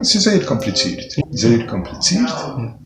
Es ist sehr kompliziert. Sehr kompliziert.